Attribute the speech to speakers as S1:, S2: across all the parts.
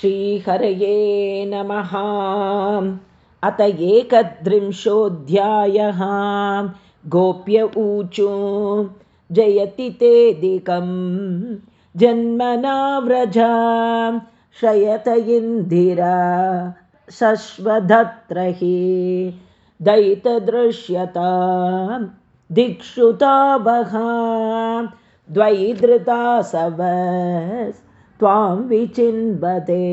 S1: श्रीहरये नमः। अत एकत्रिंशोऽध्यायः। गोप्य ऊचु। जयति तेदिकं जन्मना व्रजा शयत इन्दिरा। शश्वधत्रहि। दयितदृश्यता दिक्षुतावहा। द्वैधृतासवस् त्वां विचिन्वते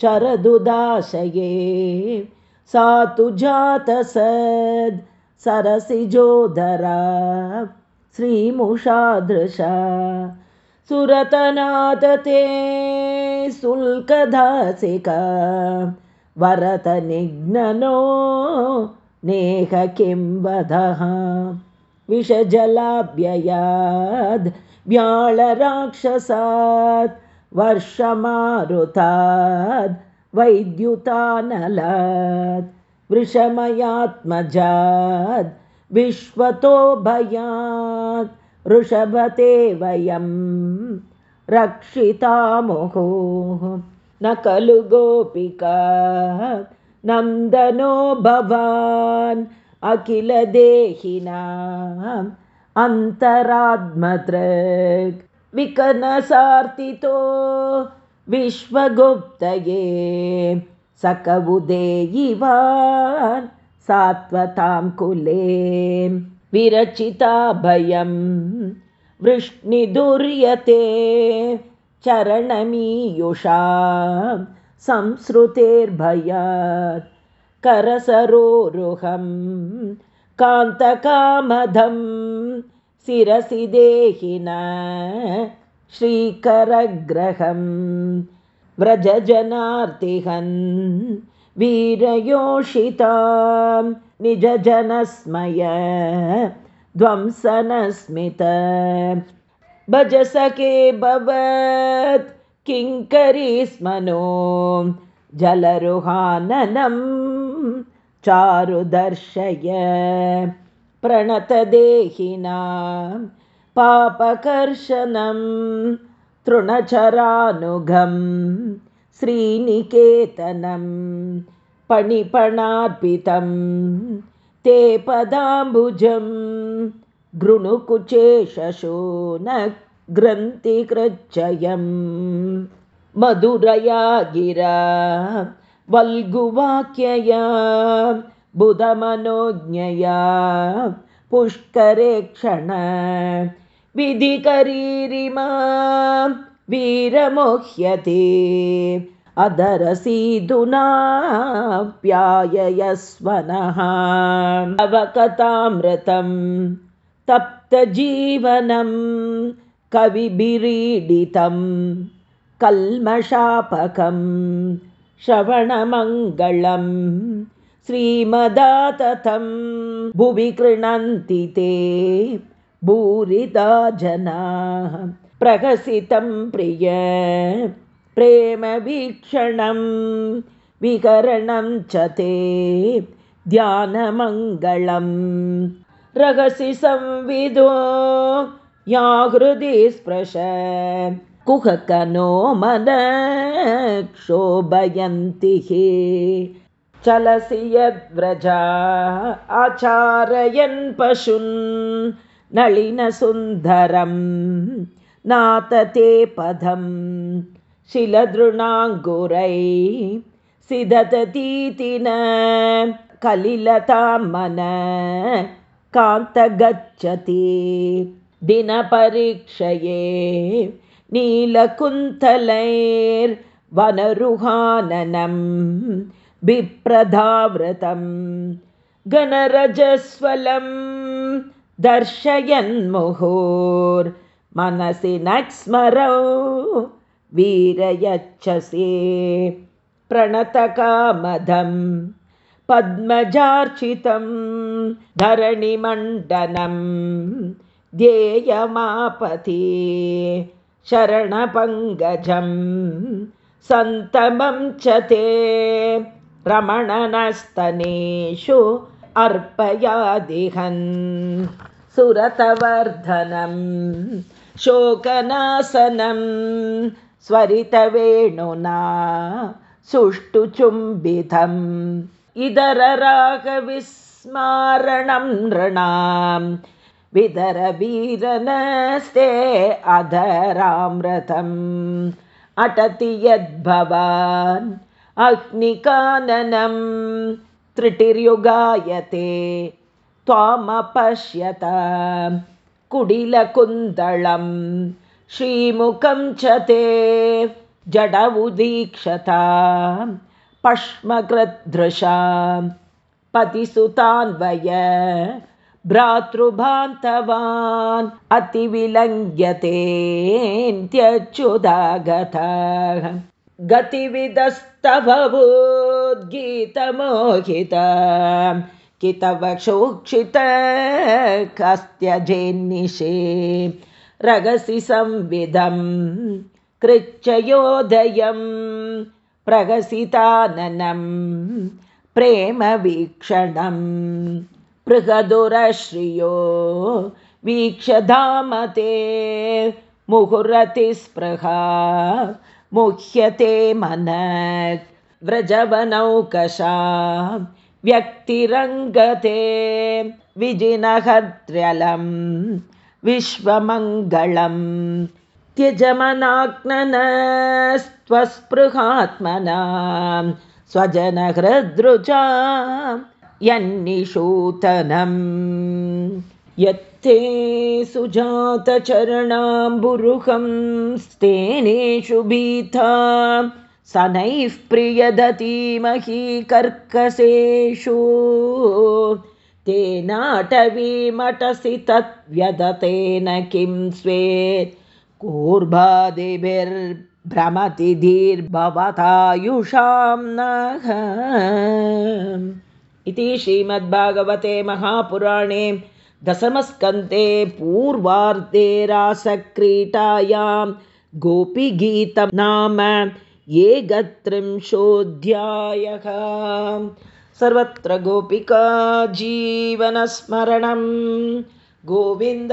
S1: चरदुदाशये। सा तु जातसद् सरसिजोदरा श्रीमुषादृशा सुरतनादते शुल्कदासिका वरतनिघ्ननो नेह किं वदः विषजलाभ्ययाद् व्याळराक्षसात् वर्षमारुताद् वैद्युतानलात् वृषमयात्मजाद् विश्वतो भयात् ऋषभते वयं रक्षितामुहुः। न खलु गोपिका नन्दनो भवान् अखिलदेहिनाम् अन्तरात्मदृक् विकनसार्तितो विश्वगुप्तये सकबुदेयिवान् सात्वतां कुले विरचिता भयं वृष्णिदुर्यते चरणमीयुषा संसृतेर्भयात् करसरोरुहम् कान्तकामधं शिरसि देहिन श्रीकरग्रहं व्रजजनार्तिहन् वीरयोषितां निजजनस्मय ध्वंसनस्मित। भजसखे भवत् किङ्करी स्मनो जलरुहाननम् चारुदर्शय। प्रणतदेहिनां पापकर्शनं तृणचरानुगं श्रीनिकेतनं पणिपणार्पितं ते पदाम्बुजं ग्रन्थिकृच्छयम् मधुरया गिरा वल्गुवाक्यया बुधमनोज्ञया पुष्करे क्षण विधिकरीरिमा वीरमोह्यते अदरसीदुनाप्याययस्वनः अवकथामृतं तप्तजीवनं कविभिरीडितं कल्मषापकम् श्रवणमङ्गलं श्रीमदाततं भुवि कृणन्ति ते भूरिदा जनाः प्रहसितं प्रिय प्रेमवीक्षणं विकरणं च ते ध्यानमङ्गलं रहसि संविदो या हृदि स्पृश कुहकनो मन क्षोभयन्ति चलसि यद्व्रजा आचारयन् पशुन् नलिनसुन्दरं नातते पदं। शिलदृणाङ्गुरै सिदतीति न कलिलतां मन कान्तगच्छति। दिनपरीक्षये नीलकुन्तलैर्वनरुहाननं बिप्रधावृतं गणरजस्वलं दर्शयन्मुहुर्मनसि नक्स्मरौ वीरयच्छसे प्रणतकामधं पद्मजार्चितं धरणिमण्डनं ध्येयमापति शरणपङ्गजं सन्तमं च ते रमणनस्तनेषु अर्पयादिहन्। सुरतवर्धनं शोकनासनं स्वरितवेणुना सुष्ठुचुम्बितम्। इदररागविस्मारणं नृणां विदरवीरनस्ते अधरामृतम्। अटति यद्भवान् अग्निकाननं त्रिटिर्युगायते त्वामपश्यत। कुडिलकुन्दळं श्रीमुखं च ते जड उदीक्षता पश्मकृदृशा पतिसुतान्वय भ्रातृभान्तवान् अतिविलङ्घ्यतेऽन्त्यच्युदागतः गतिविदस्तभूद्गीतमोहित कितवक्षोक्षित कस्त्यजेन्निशे रगसि संविदं कृच्छयोदयं प्रगसिताननं प्रेमवीक्षणं बृहदुरश्रियो वीक्षधामते मुहुरतिस्पृहा मुह्यते मनक् व्रजवनौकशा व्यक्तिरङ्गते विजिनहद्र्यलं विश्वमङ्गलं त्यजमनाग्ननस्त्वस्पृहात्मना स्वजनहृदृचा यन्निषूतनम्। यत्ते सुजातचरणाम्बुरुहं स्तेनेषु भीता। स नैः प्रियदतीमहि कर्कसेषु। तेनाटवीमटसि तद्व्यदतेन किं स्वेत्। कूर्बादिभिर्भ्रमतिधीर्भवतायुषां नः इति श्रीमद्भागवते महापुराणे दशमस्कन्ते पूर्वार्धे रासक्रीटायां गोपीगीतं नाम एकत्रिंशोऽध्यायः सर्वत्र गोपिका जीवनस्मरणं। गोविन्द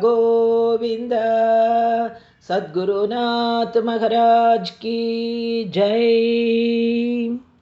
S1: गोविन्द सद्गुरुनाथ महाराज की जय